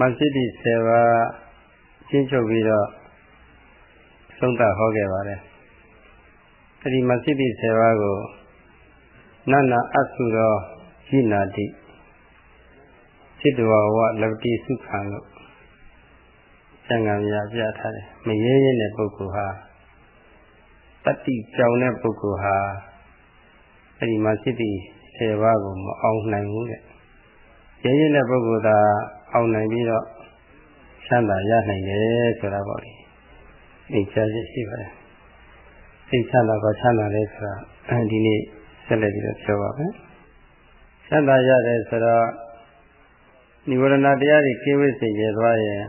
မသိတိ10ပါးရှင်းချုပ်ပြီးတော့သုံးသဟောခဲ့ပါတယ်အဲဒီမသိတိ10ပါးကိုနန္နာအဆုသောရှိနာတိစိတ္တဝဝလပတိစုခံလို့သံဃာများပြထားတယ်မရဲရဲတဲ့ပုဂ္ဂိုလ်ဟာတတိကြောင်တဲ့ပုဂ္ဂိုလ်ဟာအဲ့ဒီမှာစိတ္တိ10ပါးကိုမအောင်နိုင်ဘူးတဲ့ရဲရဲတဲ့ပုဂ္ဂိုလ်သာ အောင်နိုင်ပြီးတော့ချမ်းသာရနိုင်တယ်ဆိုတာပေါ့လေအိတ်ချချက်ရှိပါတယ်စိတ်ချမ်းသာကချမ်းသာလဲဆိုတာဒီနေ့ဆက်လက်ပြီးတော့ပြောပါမယ်ချမ်းသာရတယ်ဆိုတော့និဝရဏတရားတွေကိဝိစေရသွားရင်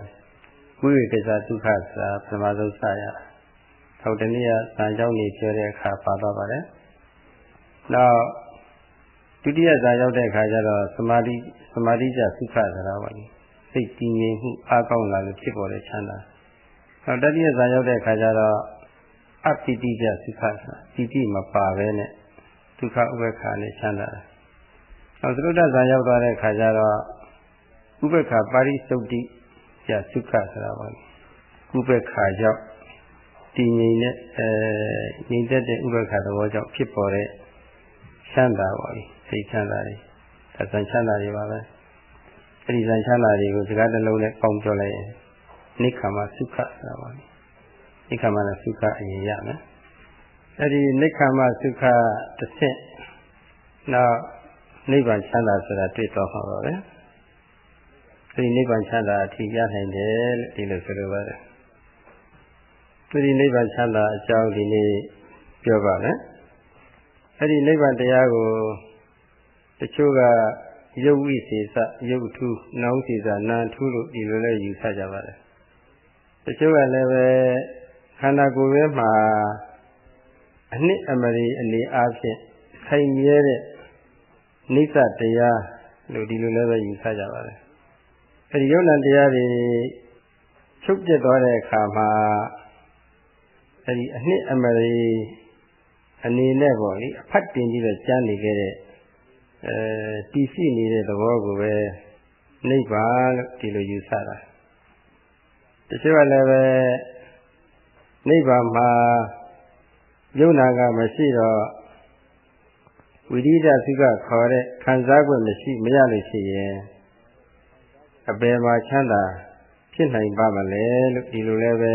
ဝိဝေကစ္စဒုက္ခဆိုတာပထမဆုံးစရထောက်တနည်းဇာကြောင့်နေပြောတဲ့အခါပါတော့ပါတယ်နောက်ဒုတိယဇာရောက်တဲ့အခါကျတော့သမာဓိသမာဓိကျသုခဆိုတာပါလေ စိတ်တည်ငြိမ်မှုအားကောင်းလာလို့ဖြစ်ပေါ်တဲ့ချမ်းသာနောက်တတိယဇာရောက်တဲ့အခါကျတော့အပိတိကျသုခဆိုတာပိတိမပါပဲနဲ့ဒုက္ခဥပ္ပခာနဲ့ချမ်းသာတယ်နောက်သရုဒ္ဒဇာရောက်သွားတဲ့အခါကျတော့ဥပ္ပခာပါရိသုတ်တိကျသုခဆိုတာပါလေဥပ္ပခာကြောင့်တည်ငြိမ်တဲ့အဲငြိမ်သက်တဲ့ဥပ္ပခာသဘောကြောင့်ဖြစ်ပေါ်တဲ့ချမ်းသာပါလေစိတ်ချမ်းသာတွေဒါဇန်ချမ်းသာတွေပါပဲ အဲ့ဒီဇန်ချမ်းသာတွေကိုစကားတစ်လုံးနဲ့ပေါင်းပြောလိုက်ရင်နိခမသုခဆိုတာပါလေနိခမနဲ့သုခအရင်ရမယ်အဲ့ဒီနိခမသုခတစ်ဆင့်နောက်နိဗ္ဗာန်ချမ်းသာဆိုတာတွေ့တော့မှာပါပဲဒီနိဗ္ဗာန်ချမ်းသာအထီးရနိုင်တယ်လို့ဒီလိုဆိုလိုပါတယ်ဒီနိဗ္ဗာန်ချမ်းသာအကြောင်းဒီနေ့ပြောပါမယ်အဲ့ဒီနိဗ္ဗာန်တရားကိုတချို့က ယုတ်ဝိစေစယုတ်ထုနောင်စေစနာထုလို့ဒီလိုလဲယူဆကြပါတယ်တချို့ကလည်းပဲခန္ဓာကိုယ်ရဲ့မှာအနှစ်အမရီအနေအားဖြင့်ခိုင်မြဲတဲ့နိစ္စတရားလို့ဒီလိုလည်းပဲယူဆကြပါတယ်အဲဒီယုံနာတရားတွေချုပ်ပြတ်သွားတဲ့အခါမှာအဲဒီအနှစ်အမရီအနေနဲ့ပေါ့လေအဖတ်တင်ပြီးတော့ကြားနေခဲ့တဲ့ အဲတည်ရှိနေတဲ့သဘောကိုပဲနိဗ္ဗာန်လို့ဒီလိုယူဆတာတချို့ကလည်းပဲနိဗ္ဗာန်မှာယုံနာကမရှိတော့ဝိရိဒသုခခေါ်တဲ့ခံစား권မရှိမရလို့ရှိရင်အပေမှာချမ်းသာဖြစ်နိုင်ပါမလဲလို့ဒီလိုလည်းပဲ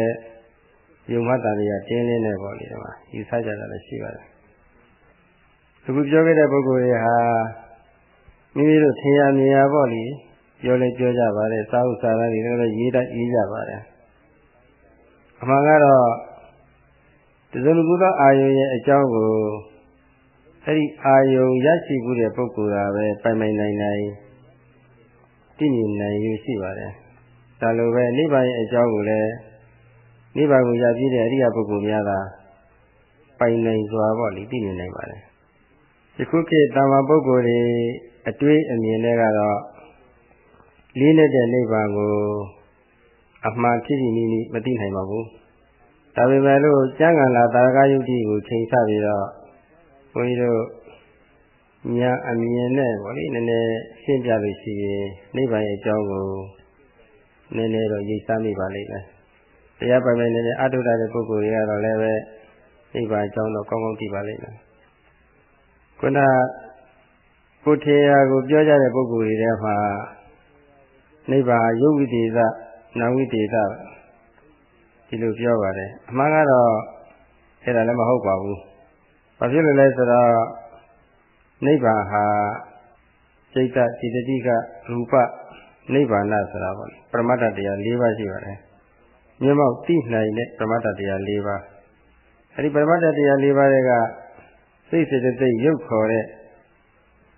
ယုံမှတ်တာတွေကတင်းလင်းနေပေါ့လေဒီမှာယူဆကြတာလည်းရှိပါတယ် အခုပြောခဲ့တဲ့ပုဂ္ဂိုလ်တွေဟာမိမိတို့ထင်ရမြင်ရပေါ့လေပြောလဲပြောကြပါတယ်စာဥစာရတွေလည်းရေးတတ်ရေးကြပါတယ်အမှန်ကတော့တဇလူကုသအာယုံရဲ့အကြောင်းကိုအဲ့ဒီအာယုံရရှိမှုတဲ့ပုဂ္ဂိုလ်ကပဲပိုင်ပိုင်နိုင်နိုင်တည်မြင်နိုင်ရရှိပါတယ်ဒါလိုပဲနိဗ္ဗာန်ရဲ့အကြောင်းကိုလည်းနိဗ္ဗာန်ကိုရပြည့်တဲ့အရိယပုဂ္ဂိုလ်များကပိုင်နိုင်စွာပေါ့လေတည်မြင်နိုင်ပါတယ် ယခုခေတ်တာမပုဂ္ဂိုလ်တွေအတွေးအမြင်တွေကတော့လေးနေတဲ့နိဗ္ဗာန်ကိုအမှန်ဖြစ်ဖြစ်နီးနီးမသိနိုင်ပါဘူးဒါပေမဲ့လို့ကျမ်းဂန်လာတာရကယုတ်တိကိုချိန်ဆပြီးတော့ဘုန်းကြီးတို့ညာအမြင်နဲ့ဗောလေနည်းနည်းရှင်းပြလို့ရှိရင်နိဗ္ဗာန်ရဲ့အကြောင်းကိုနည်းနည်းတော့ရိပ်စားမိပါလိမ့်မယ်တရားပိုင်ပိုင်နည်းနည်းအတုဒ္ဒတဲ့ပုဂ္ဂိုလ်တွေကတော့လည်းပဲနိဗ္ဗာန်အကြောင်းတော့ကောင်းကောင်းသိပါလိမ့်မယ် ခုနကိုထေယကိုပြောကြတဲ့ပုဂ္ဂိုလ်တွေထဲမှာနိဗ္ဗာန်ယုတ်ဝိတေသနာဝိတေသဒီလိုပြောပါတယ်အမှန်ကတော့အဲ့ဒါလည်းမဟုတ်ပါဘူးဘာဖြစ်လို့လဲဆိုတော့နိဗ္ဗာန်ဟာစိတ်တစိတတိကရူပနိဗ္ဗာန်ဆိုတာပေါ့ပရမတ္တတရား၄ပါးရှိပါတယ်မျက်မှောက်သိနိုင်တဲ့ပရမတ္တတရား၄ပါးအဲဒီပရမတ္တတရား၄ပါးတွေက စိတ်စေတသိက်ရုပ်ခေါ်တဲ့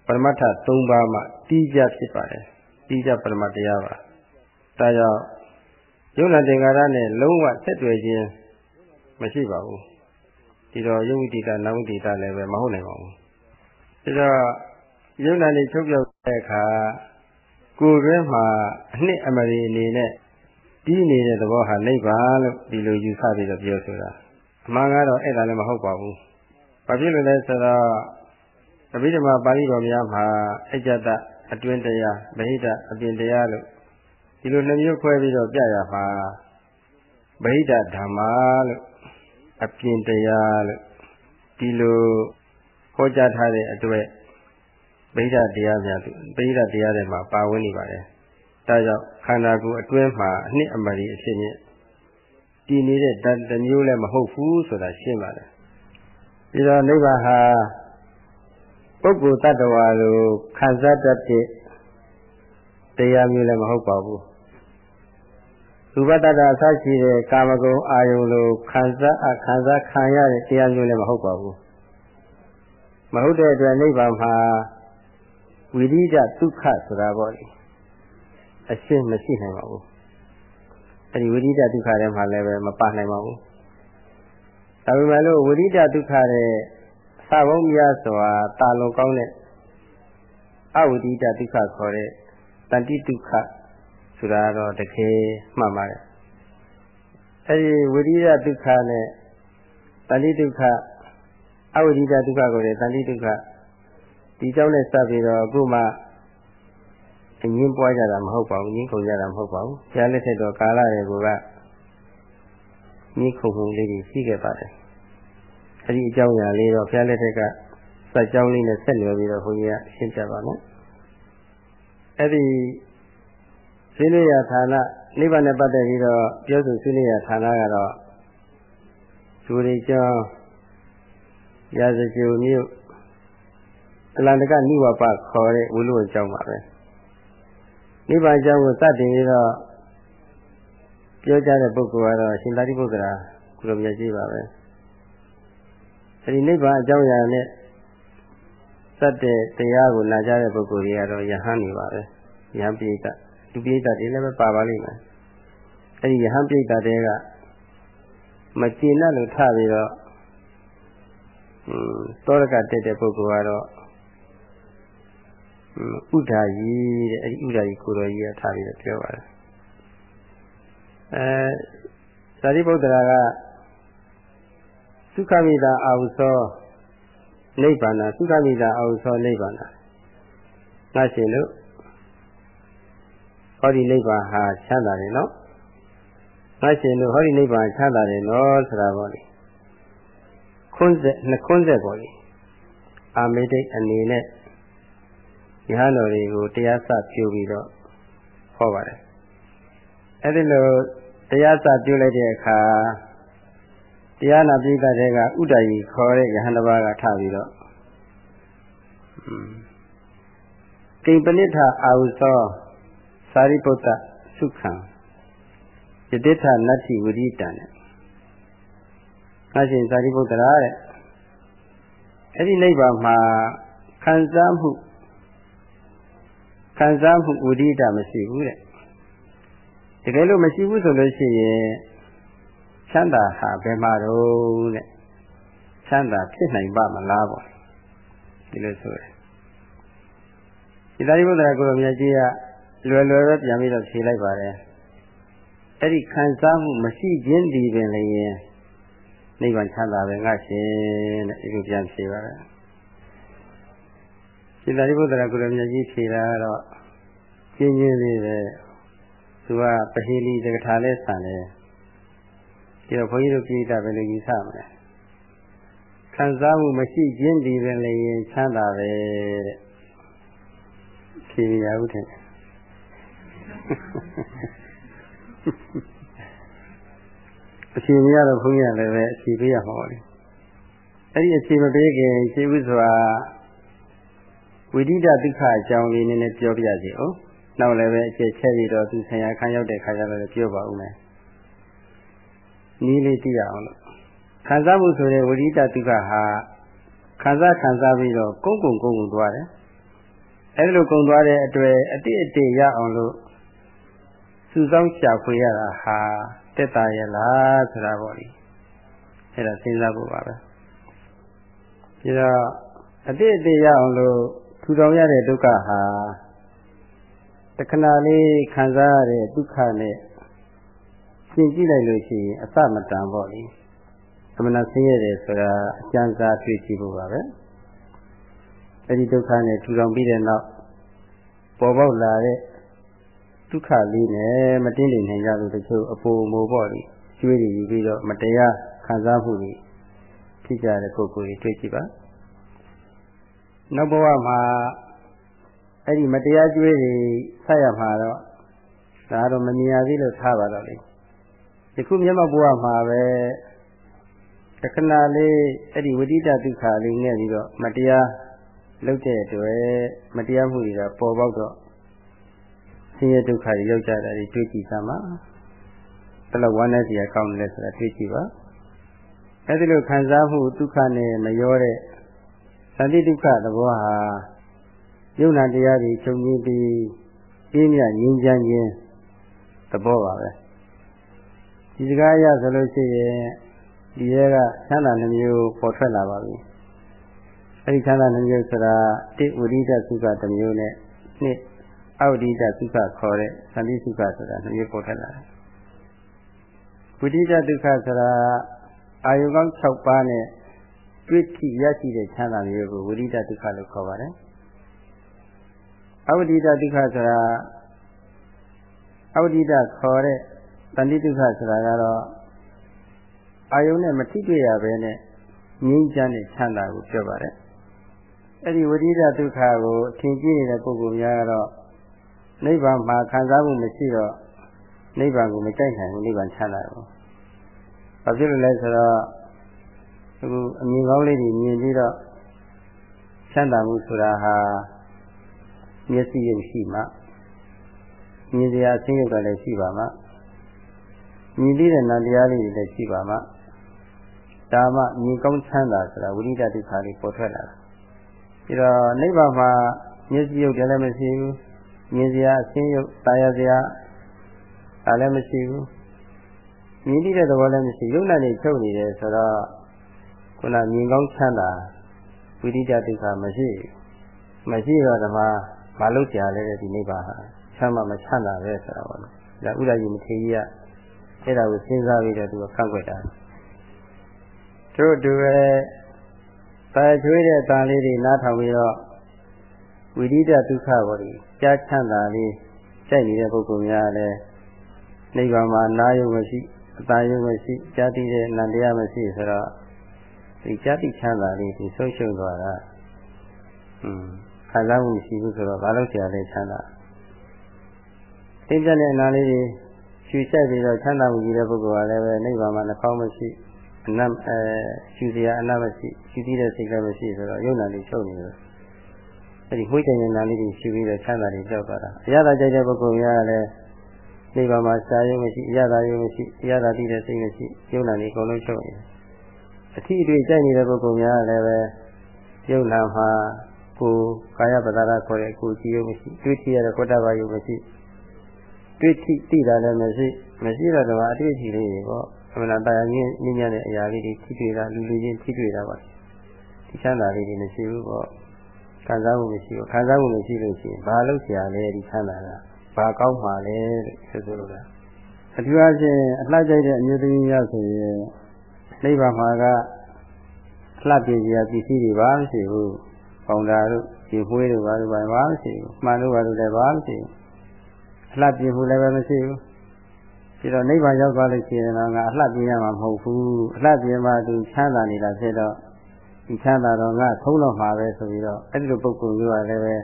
ပရမတ္ထ၃ပါးမှတီးကြဖြစ်ပါတယ်တီးကြပရမတ္တရားပါဒါကြောင့်ယုံနာသင်္ကာရနဲ့လုံးဝဆက်တွယ်ခြင်းမရှိပါဘူးဒီတော့ယုတ်ဝိတိကနာဝိတိကလည်းပဲမဟုတ်နိုင်ပါဘူးဒါတော့ယုံနာနေချုပ်ပြောက်တဲ့အခါကိုယ်တွင်းမှာအနှစ်အမရီအနေနဲ့တီးနေတဲ့သဘောဟာနိဗ္ဗာန်လို့ဒီလိုယူဆပြီးတော့ပြောဆိုတာအမှန်ကတော့အဲ့ဒါလည်းမဟုတ်ပါဘူး ဘာဖြစ်လို့လဲဆိုတော့အဘိဓမ္မာပါဠိတော်များမှာအကြတအတွင်းတရားဗဟိတအပြင်တရားလို့ဒီလိုနှမျိုးခွဲပြီးတော့ပြရမှာဗိဓဓမ္မာလို့အပြင်တရားလို့ဒီလိုဟောကြားထားတဲ့အတွက်ဗိဓတရားများဗိဓတရားတွေမှာပါဝင်နေပါတယ်ဒါကြောင့်ခန္ဓာကိုယ်အတွင်းမှာအနှစ်အမရီအဖြစ်နဲ့တည်နေတဲ့ဓာတ်တစ်မျိုးလည်းမဟုတ်ဘူးဆိုတာရှင်းပါတယ် ပြီးတော့နိဗ္ဗာန်ဟာပုဂ္ဂိုလ်တ attva လိုခံစားတတ်တဲ့တရားမျိုးလည်းမဟုတ်ပါဘူးရူပတ္တအစရှိတဲ့ကာမဂုဏ်အာယုံလိုခံစားအခံစားခံရတဲ့တရားမျိုးလည်းမဟုတ်ပါဘူးမဟုတ်တဲ့အတွက်နိဗ္ဗာန်မှာဝိရိဒဒုက္ခဆိုတာပေါ့လေအရှင်းမရှိနိုင်ပါဘူးအဲဒီဝိရိဒဒုက္ခထဲမှာလည်းပဲမပါနိုင်ပါဘူး ဒါပေမဲ့လို့ဝိရိဒဒုက္ခရဲ့အစဘုံများစွာတာလွန်ကောင်းတဲ့အဝိရိဒဒုက္ခခေါ်တဲ့တန်တိဒုက္ခဆိုတာတော့တကယ်မှန်ပါတယ်အဲဒီဝိရိယဒုက္ခနဲ့တန်တိဒုက္ခအဝိရိဒဒုက္ခကိုလည်းတန်တိဒုက္ခဒီကြောင့်နဲ့စပ်ပြီးတော့အခုမှအငင်းပွားကြတာမဟုတ်ပါဘူးငင်းခုန်ကြတာမဟုတ်ပါဘူးဆရာလက်ထက်တော့ကာလရေက ငင်းခုန်မှုလေးတွေရှိခဲ့ပါတယ်အဲဒီအကြောင်းအရာလေးတော့ဆရာလက်ထက်ကစက်ကြောင်းလေးနဲ့ဆက်လျော်ပြီးတော့ဘုန်းကြီးကရှင်းပြပါမယ်အဲဒီဆွေးနွေးရဌာနနိဗ္ဗာန်နဲ့ပတ်သက်ပြီးတော့ပြောဆိုဆွေးနွေးရဌာနကတော့ဇူရိကျောင်းရာဇဂိုမြို့အလန္တကနိဝပခေါ်တဲ့ဝိလုဝကျောင်းပါပဲနိဗ္ဗာန်ကျောင်းကိုစတင်ပြီးတော့ ပြောကြတဲ့ပုဂ္ဂိုလ်ကတော့ရှင်သာရိပုတ္တရာကုလိုမြတ်ကြီးပါပဲအဲဒီနိဗ္ဗာန်အကြောင်းအရာနဲ့စတဲ့တရားကိုနာကြတဲ့ပုဂ္ဂိုလ်တွေကတော့ယဟန်နေပါပဲယဟန်ပိဋကလူပိဋကတွေလည်းပဲပါပါလိမ့်မယ်အဲဒီယဟန်ပိဋကတွေကမကျေနပ်လို့ထပြီးတော့อืมတောရကတက်တဲ့ပုဂ္ဂိုလ်ကတော့ဥဒ္ဒါကြီးတဲ့အဲဒီဥဒ္ဒါကြီးကိုတော်ကြီးကထားပြီးတော့ပြောပါတယ် အဲသာရိပုတ္တရာကသုခမိတာအာဟုသောနိဗ္ဗာန်သုခမိတာအာဟုသောနိဗ္ဗာန်ငါရှင်လို့ဟောဒီနိဗ္ဗာန်ဟာချမ်းသာတယ်နော်ငါရှင်လို့ဟောဒီနိဗ္ဗာန်ချမ်းသာတယ်နော်ဆိုတာပေါ့လေခွန်းဆက်နှခွန်းဆက်ပေါ့လေအာမေတိတ်အနေနဲ့ယဟန်တော်တွေကိုတရားစပြုပြီးတော့ဟောပါတယ်အဲ့ဒီလို တရားစပြုလိုက်တဲ့အခါတရားနာပိဋကတဲ့ကဥဒ္ဒယီခေါ်တဲ့ယဟန်တစ်ပါးကထပြီးတော့ကိပနိဋ္ဌအာဟုသောသာရိပုတ္တသုခံယတိထနတ္တိဝိရိတံနဲ့အရှင်သာရိပုတ္တရာတဲ့အဲ့ဒီနိဗ္ဗာန်မှာခံစားမှုခံစားမှုဝိရိတမရှိဘူးတဲ့ တကယ်လို့မရှိဘူးဆိုလို့ရှိရင်ချမ်းသာဟာဘယ်မှာတော့တဲ့ချမ်းသာဖြစ်နိုင်ပါမလားပေါ့ဒီလိုဆိုတယ်ဒီသာရိပုတ္တရာကိုယ်တော်မြတ်ကြီးကလွယ်လွယ်ပဲပြန်ပြီးတော့ဖြေလိုက်ပါတယ်အဲ့ဒီခံစားမှုမရှိခြင်းဒီပင်လည်းနိဗ္ဗာန်ချမ်းသာပဲငါရှင်တဲ့ဒီလိုပြန်ဖြေပါတယ်ရှင်သာရိပုတ္တရာကိုယ်တော်မြတ်ကြီးဖြေတာကတော့ကျင်းချင်းလေးပဲ သူကပဟိလိတက္ကထာလဲဆန်တယ်ဒီတော့ဘုန်းကြီးတို့ပြည်တာပဲလို့ယူဆမလဲခံစားမှုမရှိခြင်းဒီပင်လည်းချမ်းသာပဲတဲ့ဖြေရဦးတယ်အချိန်မရတော့ဘုန်းကြီးကလည်းပဲအချိန်ပေးရမှာပါလေအဲ့ဒီအချိန်မပေးခင်ရှင်းဥစွာဝိဒိတဒုက္ခအကြောင်းလေးနည်းနည်းပြောပြစီအောင် နောက်လည်းပဲအချက်ချက်ပြီးတော့သူဆရာခံရောက်တဲ့ခါကျတော့လည်းပြောပါဦးမယ်နီးလေးသိရအောင်လို့ခံစားမှုဆိုတဲ့ဝိဒိတဒုက္ခဟာခံစားခံစားပြီးတော့ကုန်းကုန်းကုန်းကုန်းသွားတယ်အဲ့လိုကုန်းသွားတဲ့အတွက်အတိအတိရအောင်လို့စုဆောင်းရှာဖွေရတာဟာတက်တာရဲ့လားဆိုတာပေါ့လေအဲ့ဒါစဉ်းစားဖို့ပါပဲပြီးတော့အတိအတိရအောင်လို့ထူထောင်ရတဲ့ဒုက္ခဟာတ ခဏလေးခံစားရတဲ့ဒုက္ခနဲ့ရှင်းကြည့်လိုက်လို့ရှိရင်အစမတန်ပေါ့လေအမှန်ဆင်းရဲတယ်ဆိုတာအကျဉ်းစားတွေ့ကြည့်ဖို့ပါပဲအဲဒီဒုက္ခနဲ့ထူထောင်ပြီးတဲ့နောက်ပေါ်ပေါက်လာတဲ့ဒုက္ခလေးနဲ့မတင်းနေနိုင်ကြလို့တချို့အပူမိုးပေါ့လေကျွေးတွေယူပြီးတော့မတရားခံစားမှုတွေဖြစ်ကြတဲ့ပုဂ္ဂိုလ်တွေတွေ့ကြည့်ပါနောက်ဘဝမှာ အဲ့ဒီမတရားကျွေးတွေဆက်ရမှာတော့ဒါတော့မမြင်ရသေးလို့ထားပါတော့လေဒီခုမျက်မှောက်ဘဝမှာပဲတခဏလေးအဲ့ဒီဝိတိတဒုက္ခလေးနဲ့ပြီးတော့မတရားလုပ်တဲ့အတွက်မတရားမှုတွေကပေါ်ပေါက်တော့ဆင်းရဲဒုက္ခတွေရောက်ကြတာတွေတွေ့ကြည့်သမှာဘယ်လောက်ဝမ်းနည်းစရာကောင်းတယ်ဆိုတာတွေ့ကြည့်ပါအဲ့ဒီလိုခံစားမှုဒုက္ခနဲ့မရောတဲ့သတိဒုက္ခသဘောဟာ ယုံနာတရားတွေချုပ်ငင်းပြီးပြင်းပြငြင်းချမ်းခြင်းသဘောပါပဲဒီစကားအရဆိုလို့ရှိရင်ဒီရဲကချမ်းသာနှမျိုးပေါ်ထွက်လာပါပြီအဲဒီချမ်းသာနှမျိုးဆိုတာတိဝိရိဒသုခတစ်မျိုးနဲ့နှစ်အောက်ဒီဒသုခခေါ်တဲ့သန္တိသုခဆိုတာနှမျိုးပေါ်ထွက်လာတယ်ဝိရိဒဒုက္ခဆိုတာအာယုကောင်း6ပါးနဲ့တွေ့ထိရရှိတဲ့ချမ်းသာမျိုးကိုဝိရိဒဒုက္ခလို့ခေါ်ပါတယ် အဝိဒိဒဒုက္ခဆိုတာအဝိဒိဒခေါ်တဲ့တဏှိဒုက္ခဆိုတာကတော့အာယုံနဲ့မထိတွေ့ရဘဲနဲ့ငြိမ်းချမ်းတဲ့ချမ်းသာကိုပြောပါတယ်အဲ့ဒီဝိဒိဒဒုက္ခကိုအထင်ကြီးနေတဲ့ပုဂ္ဂိုလ်များကတော့နိဗ္ဗာန်မှာခံစားမှုမရှိတော့နိဗ္ဗာန်ကိုမကြိုက်နိုင်ဘူးနိဗ္ဗာန်ချမ်းသာတယ်။ဘာဖြစ်လို့လဲဆိုတော့အခုအမြင်ကောင်းလေးတွေမြင်ပြီးတော့ချမ်းသာမှုဆိုတာဟာ မျက်စိရုပ်ရှိမှမြင်စရာအသိဉာဏ်ကလည်းရှိပါမှမြင်သိတဲ့နာတရားလေးတွေလည်းရှိပါမှဒါမှမြင်ကောင်းချမ်းသာဆိုတာဝိရိဒဒုက္ခလေးပေါ်ထွက်လာတာပြီးတော့နိဗ္ဗာန်မှာမျက်စိရုပ်လည်းမရှိဘူးမြင်စရာအသိရုပ်တာယာစရာဒါလည်းမရှိဘူးမြင်သိတဲ့သဘောလည်းမရှိရုပ်နဲ့နေချုပ်နေတယ်ဆိုတော့ခုနမြင်ကောင်းချမ်းသာဝိရိဒဒုက္ခမရှိမရှိတော့ဓမ္မ မလုပ်ကြလဲဒီနိဗ္ဗာန်ဟာချမ်းသာမချမ်းသာပဲဆိုတာပေါ့နော်ဒါဥဒ္ဒရာကြီးမထေကြီးကအဲ့ဒါကိုစဉ်းစားပြီးတော့သူကကန့်ကွက်တာတို့တူပဲတာချွေးတဲ့တန်လေးတွေနားထောင်ပြီးတော့ဝိရိဒဒုက္ခပေါ်ဒီကြားချမ်းသာလေးကြိုက်နေတဲ့ပုဂ္ဂိုလ်များလည်းနိဗ္ဗာန်မှာနာယုံမရှိအတာယုံမရှိကြားသိတဲ့နန္တရားမရှိဆိုတော့ဒီကြားသိချမ်းသာလေးဒီဆုံးရှုံးသွားတာอืม ခံစားမှုမရှိဘူးဆိုတော့ဘာလို့ဆရာလဲချမ်းသာသိတဲ့နဲ့အနာလေးတွေရှူချက်ပြီးတော့ချမ်းသာမှုကြီးတဲ့ပုဂ္ဂိုလ်ကလည်းပဲနိဗ္ဗာန်မှာနှောင်းမရှိအနတ်အဲရှူစရာအနတ်မရှိရှူသိတဲ့စိတ်လည်းမရှိဆိုတော့ယုံနာလေးချုပ်နေတယ်အဲဒီမှုချိန်နာလေးတွေရှူပြီးတော့ချမ်းသာတွေကြောက်သွားတာအရသာကြိုက်တဲ့ပုဂ္ဂိုလ်များလည်းနိဗ္ဗာန်မှာစာရုံမရှိအရသာရုံမရှိအရသာသိတဲ့စိတ်မရှိယုံနာလေးအကုန်လုံးချုပ်နေတယ်အထီးအတွေ့ကြိုက်နေတဲ့ပုဂ္ဂိုလ်များလည်းပဲယုံနာမှာ ကိုကာယပဒါရခေါ်တဲ့ကိုကြည့်ရုံမရှိတွေ့ထရတဲ့ကောတဘာယုံမရှိတွေ့ထိသိတာလည်းမရှိမရှိတော့တော့အတွေ့အထိလေးတွေပေါ့အမှန်တရားကြီးညဉ့်ညံ့တဲ့အရာလေးတွေထိတွေ့တာလူလူချင်းထိတွေ့တာပါဒီချမ်းသာလေးတွေမရှိဘူးပေါ့ခံစားမှုမရှိဘူးခံစားမှုမရှိလို့ရှိရင်ဘာလို့ဆရာလဲဒီချမ်းသာတာဘာကောင်းမှာလဲလို့ဆိုဆိုလို့လားအထူးအားဖြင့်အလှကြိုက်တဲ့အမျိုးသမီးများဆိုရင်နိဗ္ဗာန်မှာကအလှပြည့်စရာပစ္စည်းတွေပါမရှိဘူး ပေါင်တာတို့ဒီမွေးတို့ဘာလို့ပါဘာမရှိဘူးမှန်လို့ဘာလို့လည်းဘာမရှိဘူးအလှပြည့်မှုလည်းပဲမရှိဘူးပြီးတော့နိဗ္ဗာန်ရောက်သွားလို့ရှိရင်တော့ငါအလှပြည့်ရမှာမဟုတ်ဘူးအလှပြည့်မှသူချမ်းသာနေတာဖြစ်တော့ဒီချမ်းသာတော့ငါထုံးတော့မှာပဲဆိုပြီးတော့အဲ့ဒီလိုပုဂ္ဂိုလ်မျိုးကလည်းပဲ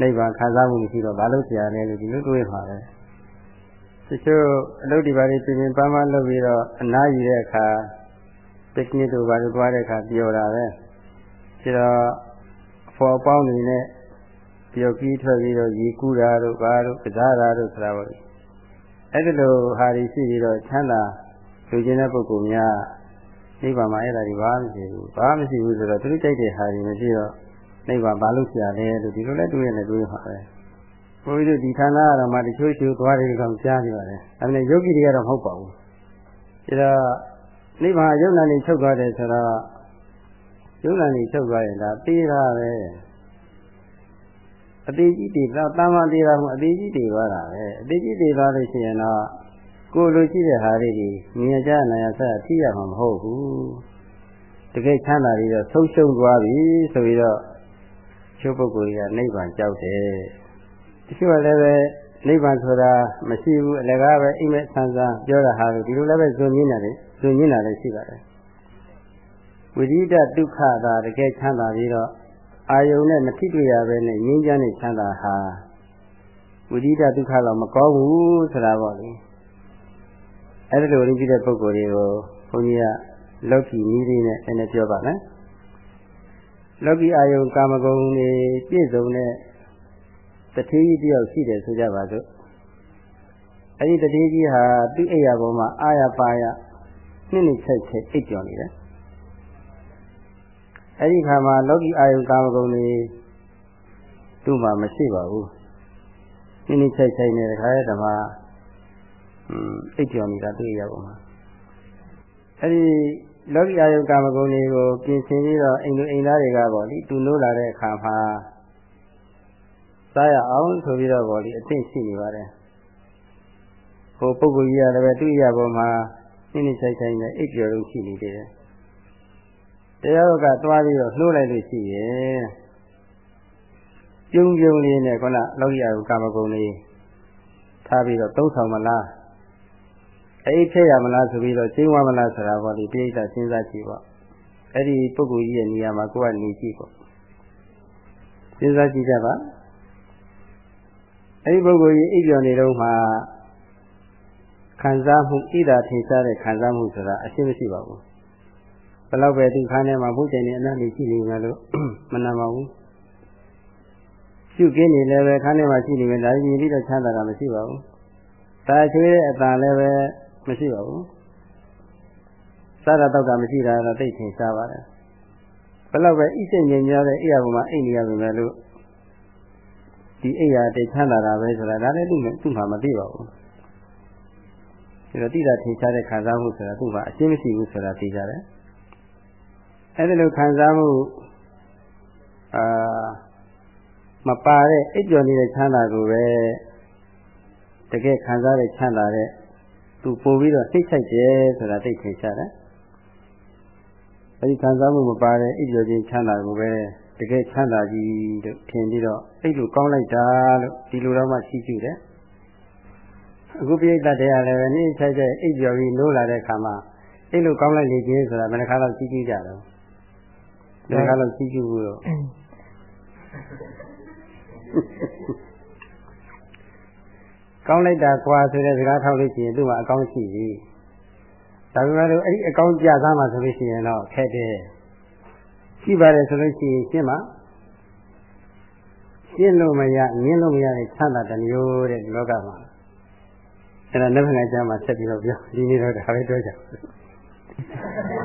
နိဗ္ဗာန်ခံစားမှုမရှိတော့ဘာလို့ဆရာလဲလို့ဒီလိုတွေးမှာပဲတချို့အလုပ်ဒီပါတွေပြင်ပြင်ပန်းပန်းလုပ်ပြီးတော့အနားယူတဲ့အခါပစ်ကနစ်တို့ဘာလို့သွားတဲ့အခါပြောတာပဲပြီးတော့အ ဖော်ပေါင်းနေနဲ့ပျော်ပြီးထွက်ပြီးတော့ရေကူးတာတို့ဘာတို့ကစားတာတို့ဆိုတာပေါ့အဲ့ဒီလိုဟာတွေရှိပြီးတော့ချမ်းသာလူချင်းတဲ့ပုဂ္ဂိုလ်များနိဗ္ဗာန်မှာအဲ့ဒါတွေဘာမှမရှိဘူးဘာမှမရှိဘူးဆိုတော့သူတို့ကြိုက်တဲ့ဟာတွေမရှိတော့နိဗ္ဗာန်ဘာလို့ဆရာလဲလို့ဒီလိုလဲတွေးရတယ်တွေးမှာပဲဘုန်းကြီးတို့ဒီဌာနကတော့မှတချို့ချိုးသွားတယ်ကောင်ကြားနေပါတယ်ဒါပေမဲ့ယောဂီတွေကတော့မဟုတ်ပါဘူးဒါတော့နိဗ္ဗာန်ယုံနာနေချုပ်သွားတယ်ဆိုတော့ ယုံနာနေချုပ်သွားရင်ဒါသေးတာပဲအသေးကြီးတည်တော့တာမန်သေးတာမှအသေးကြီးတည်သွားတာပဲအသေးကြီးတည်သွားလို့ရှိရင်တော့ကိုယ်လိုရှိတဲ့ဟာလေးတွေမြင်ကြနိုင်ရဆက်အထိရမှာမဟုတ်ဘူးတကယ်ချမ်းသာပြီးတော့ဆုံးရှုံးသွားပြီဆိုပြီးတော့ချိုးပုဂ္ဂိုလ်ကြီးကနိဗ္ဗာန်ကြောက်တယ်တချို့ကလည်းပဲနိဗ္ဗာန်ဆိုတာမရှိဘူးအလကားပဲအိမ်မက်ဆန်းဆန်းပြောတာဟာဒီလိုလည်းပဲဇွန်ညင်းတာလေဇွန်ညင်းတာလည်းရှိပါတယ် ဝိရိဒဒုက္ခသာတကယ်ချမ်းသာပြီးတော့အာယုံနဲ့မထိတွေ့ရဘဲနဲ့ငြင်းချမ်းနေချမ်းသာဟာဝိရိဒဒုက္ခတော့မကောဘူးဆိုတာပေါ့လေအဲ့ဒါလိုရင်းကြည့်တဲ့ပုဂ္ဂိုလ်တွေကိုဘုန်းကြီးကလောကီနည်းလေးနဲ့အဲ့နဲ့ပြောပါမယ်လောကီအာယုံကာမဂုဏ်တွေပြည့်စုံတဲ့တတိကြီးတယောက်ရှိတယ်ဆိုကြပါစို့အဲ့ဒီတတိကြီးဟာသူ့အိယာပေါ်မှာအာရပါရနှစ်နှစ်ချက်ချက်အိပ်ပျော်နေတယ် အဲ့ဒီခါမှာလောကီအာယုံကာမဂုဏ်တွေသူ့မှာမရှိပါဘူးနှစ်နှစ်ချက်ချက်နဲ့တခါရဲ့ဓမ္မအိပ်ပျော်နေတာသူ့အိယာပေါ်မှာအဲ့ဒီလောကီအာယုကာမဂုဏ်တွေကိုပြင်ဆင်ပြီးတော့အိမ်လူအိမ်သားတွေကပေါ့လေသူနိုးလာတဲ့အခါမှာစားရအောင်ဆိုပြီးတော့ပေါ့လေအသင့်ရှိနေပါတယ်ဟိုပုဂ္ဂိုလ်ကြီးရတယ်ပဲသူ့ရပေါ်မှာနိမ့်နိဆိုင်ဆိုင်နဲ့အိပ်ပျော်လို့ရှိနေတယ် တရားတော်ကသွားပြီးတော့နှိုးလိုက်လို့ရှိရဲ့ပြုံးပြုံးလေးနဲ့ခုနလောကီအာယုကာမဂုဏ်လေးထားပြီးတော့သုံးဆောင်မလားအဲ့ဖြစ်ရမလားဆိုပြီးတော့ကျင်းဝမလားဆိုတာပေါ့ဒီပြိဋ္ဌာစဉ်းစားကြည့်ပေါ့အဲ့ဒီပုဂ္ဂိုလ်ကြီးရဲ့နေရာမှာကိုယ်ကနေကြည့်ပေါ့စဉ်းစားကြည့်ကြပါအဲ့ဒီပုဂ္ဂိုလ်ကြီးအိပ်ပျော်နေတော့မှခံစားမှုဣဒာထင်ရှားတဲ့ခံစားမှုဆိုတာအရှင်းမရှိပါဘူး ဘယ်တော့ပဲဒီခန်းထဲမှာဘုရင်နေအနတ်နေရှိနေမယ်လို့မနာပါဘူးရှုကင်းနေလည်းပဲခန်းထဲမှာရှိနေမယ်ဒါကြီးပြီးတော့ချမ်းသာတာမရှိပါဘူးဒါချွေးတဲ့အတန်လည်းပဲမရှိပါဘူးစားတာတော့တာမရှိတာတော့သိထင်ရှားပါတယ်ဘယ်တော့ပဲဣစိတ်ငြိမ်များတဲ့အိယာဘုံမှာအိတ်နေရပါမယ်လို့ဒီအိယာတိတ်ချမ်းသာတာပဲဆိုတာဒါလည်းသူ့သူ့မှာမသိပါဘူးဒါတော့တိတာထင်ရှားတဲ့ခံစားမှုဆိုတာသူ့မှာအရှင်းမရှိဘူးဆိုတာသိကြတယ် အဲ့ဒါလိုခံစားမှုအာမပါတဲ့အိပ်ပျော်နေတဲ့ချမ်းသာကိုပဲတကယ်ခံစားတဲ့ချမ်းသာတဲ့သူပို့ပြီးတော့စိတ်ဆိုင်တယ်ဆိုတာသိထင်ရှားတယ်အဲဒီခံစားမှုမပါတဲ့အိပ်ပျော်ခြင်းချမ်းသာကိုပဲတကယ်ချမ်းသာကြီးလို့ထင်ပြီးတော့အိပ်လို့ကောင်းလိုက်တာလို့ဒီလိုတော့မှရှိကြည့်တယ်အခုပြိဿတရားလည်းပဲနေ့ချက်ချက်အိပ်ပျော်ပြီးနိုးလာတဲ့အခါမှာအိပ်လို့ကောင်းလိုက်လေခြင်းဆိုတာဘယ်နှခါတော့ရှိကြည့်ကြတော့ ဘယ်နှခါတော့ရှိကြည့်ဘူးတော့ကောင်းလိုက်တာကွာဆိုတဲ့စကားထောက်လို့ရှိရင်သူ့မှာအကောင်းရှိပြီဒါပေမဲ့လို့အဲ့ဒီအကောင်းကြသားမှဆိုလို့ရှိရင်တော့ခက်တယ်ရှိပါတယ်ဆိုလို့ရှိရင်ရှင်းပါရှင်းလို့မရငင်းလို့မရတဲ့ချမ်းသာတစ်မျိုးတဲ့ဒီလောကမှာအဲ့ဒါနိဗ္ဗာန်ကျမ်းမှာဆက်ပြီးတော့ပြောဒီနေ့တော့ဒါပဲပြောကြပါ